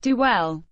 Do well.